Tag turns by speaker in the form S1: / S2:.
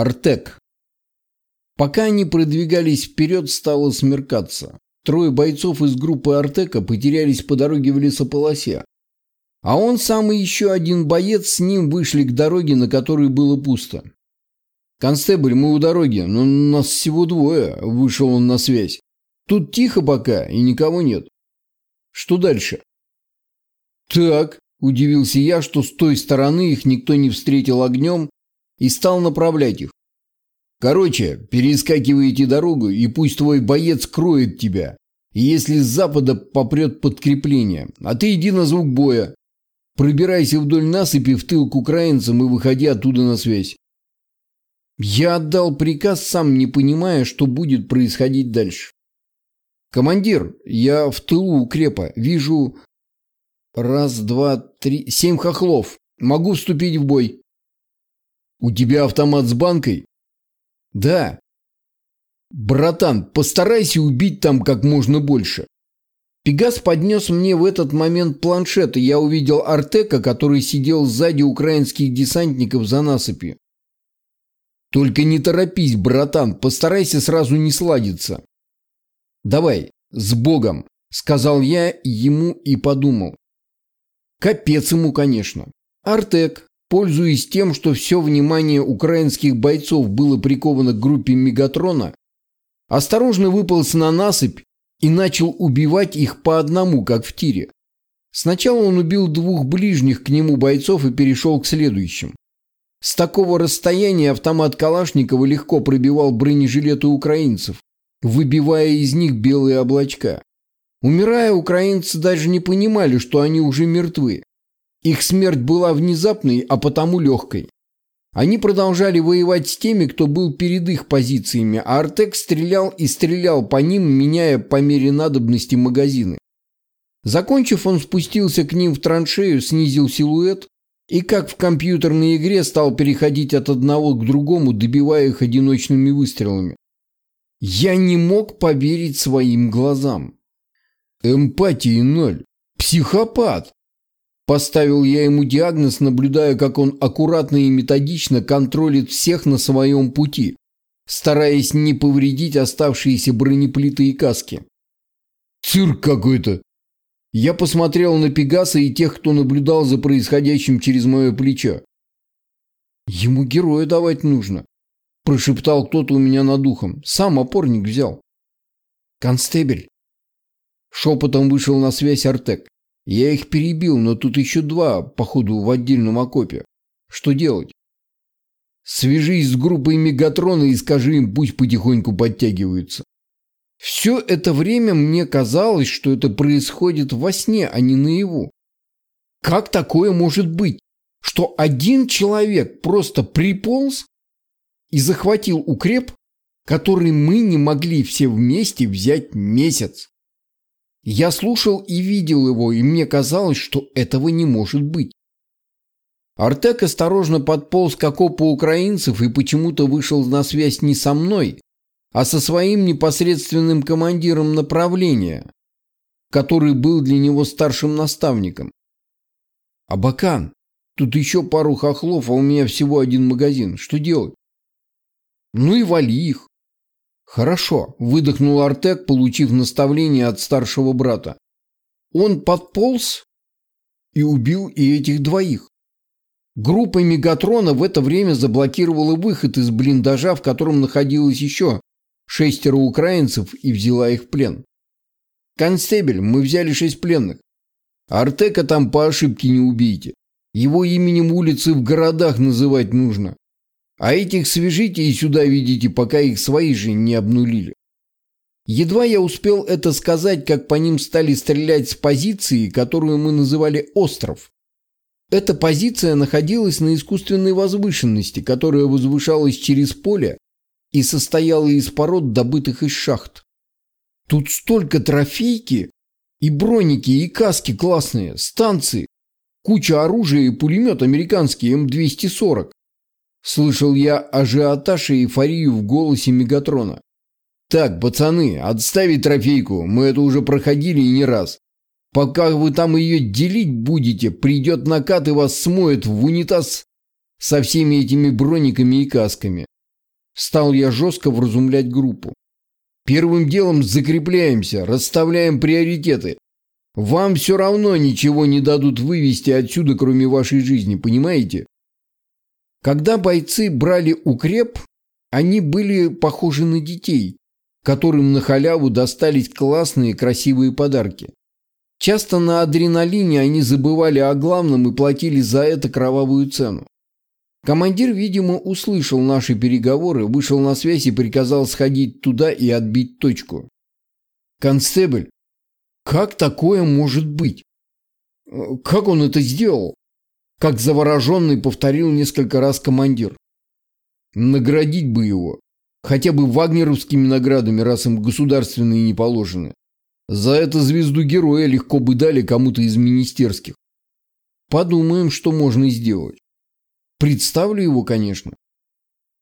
S1: Артек. Пока они продвигались вперед, стало смеркаться. Трое бойцов из группы Артека потерялись по дороге в лесополосе. А он сам и еще один боец с ним вышли к дороге, на которой было пусто. «Констебль, мы у дороги, но нас всего двое», – вышел он на связь. «Тут тихо пока, и никого нет. Что дальше?» «Так», – удивился я, что с той стороны их никто не встретил огнем, и стал направлять их. Короче, перескакиваете дорогу, и пусть твой боец кроет тебя. И если с запада попрет подкрепление, а ты иди на звук боя. Пробирайся вдоль насыпи в тыл к украинцам и выходи оттуда на связь. Я отдал приказ, сам не понимая, что будет происходить дальше. «Командир, я в тылу укрепа. Вижу... Раз, два, три... Семь хохлов. Могу вступить в бой». «У тебя автомат с банкой?» «Да». «Братан, постарайся убить там как можно больше». Пегас поднес мне в этот момент планшет, и я увидел Артека, который сидел сзади украинских десантников за насыпью. «Только не торопись, братан, постарайся сразу не сладиться». «Давай, с Богом», — сказал я ему и подумал. Капец ему, конечно. Артек, Пользуясь тем, что все внимание украинских бойцов было приковано к группе Мегатрона, осторожно выполз на насыпь и начал убивать их по одному, как в тире. Сначала он убил двух ближних к нему бойцов и перешел к следующим. С такого расстояния автомат Калашникова легко пробивал бронежилеты украинцев, выбивая из них белые облачка. Умирая, украинцы даже не понимали, что они уже мертвы. Их смерть была внезапной, а потому легкой. Они продолжали воевать с теми, кто был перед их позициями, а Артек стрелял и стрелял по ним, меняя по мере надобности магазины. Закончив, он спустился к ним в траншею, снизил силуэт и, как в компьютерной игре, стал переходить от одного к другому, добивая их одиночными выстрелами. Я не мог поверить своим глазам. Эмпатии ноль. Психопат. Поставил я ему диагноз, наблюдая, как он аккуратно и методично контролит всех на своем пути, стараясь не повредить оставшиеся бронеплиты и каски. «Цирк какой-то!» Я посмотрел на Пегаса и тех, кто наблюдал за происходящим через мое плечо. «Ему героя давать нужно», – прошептал кто-то у меня над ухом. Сам опорник взял. «Констебель». Шепотом вышел на связь Артек. Я их перебил, но тут еще два, походу, в отдельном окопе. Что делать? Свяжись с группой Мегатрона и скажи им, пусть потихоньку подтягиваются. Все это время мне казалось, что это происходит во сне, а не наяву. Как такое может быть, что один человек просто приполз и захватил укреп, который мы не могли все вместе взять месяц? Я слушал и видел его, и мне казалось, что этого не может быть. Артек осторожно подполз к окопу украинцев и почему-то вышел на связь не со мной, а со своим непосредственным командиром направления, который был для него старшим наставником. «Абакан, тут еще пару хохлов, а у меня всего один магазин. Что делать?» «Ну и вали их. «Хорошо», – выдохнул Артек, получив наставление от старшего брата. «Он подполз и убил и этих двоих. Группа Мегатрона в это время заблокировала выход из блиндажа, в котором находилось еще шестеро украинцев, и взяла их в плен. «Констебель, мы взяли шесть пленных. Артека там по ошибке не убейте. Его именем улицы в городах называть нужно. А этих свяжите и сюда видите, пока их свои же не обнулили. Едва я успел это сказать, как по ним стали стрелять с позиции, которую мы называли «остров». Эта позиция находилась на искусственной возвышенности, которая возвышалась через поле и состояла из пород, добытых из шахт. Тут столько трофейки, и броники, и каски классные, станции, куча оружия и пулемет американский М240. Слышал я ажиотаж и эйфорию в голосе Мегатрона. «Так, пацаны, отставить трофейку, мы это уже проходили и не раз. Пока вы там ее делить будете, придет накат и вас смоет в унитаз со всеми этими брониками и касками. Стал я жестко вразумлять группу. Первым делом закрепляемся, расставляем приоритеты. Вам все равно ничего не дадут вывести отсюда, кроме вашей жизни, понимаете? Когда бойцы брали укреп, они были похожи на детей, которым на халяву достались классные красивые подарки. Часто на адреналине они забывали о главном и платили за это кровавую цену. Командир, видимо, услышал наши переговоры, вышел на связь и приказал сходить туда и отбить точку. «Констебль, как такое может быть? Как он это сделал?» Как завороженный повторил несколько раз командир. Наградить бы его. Хотя бы вагнеровскими наградами, раз им государственные не положены. За это звезду героя легко бы дали кому-то из министерских. Подумаем, что можно сделать. Представлю его, конечно.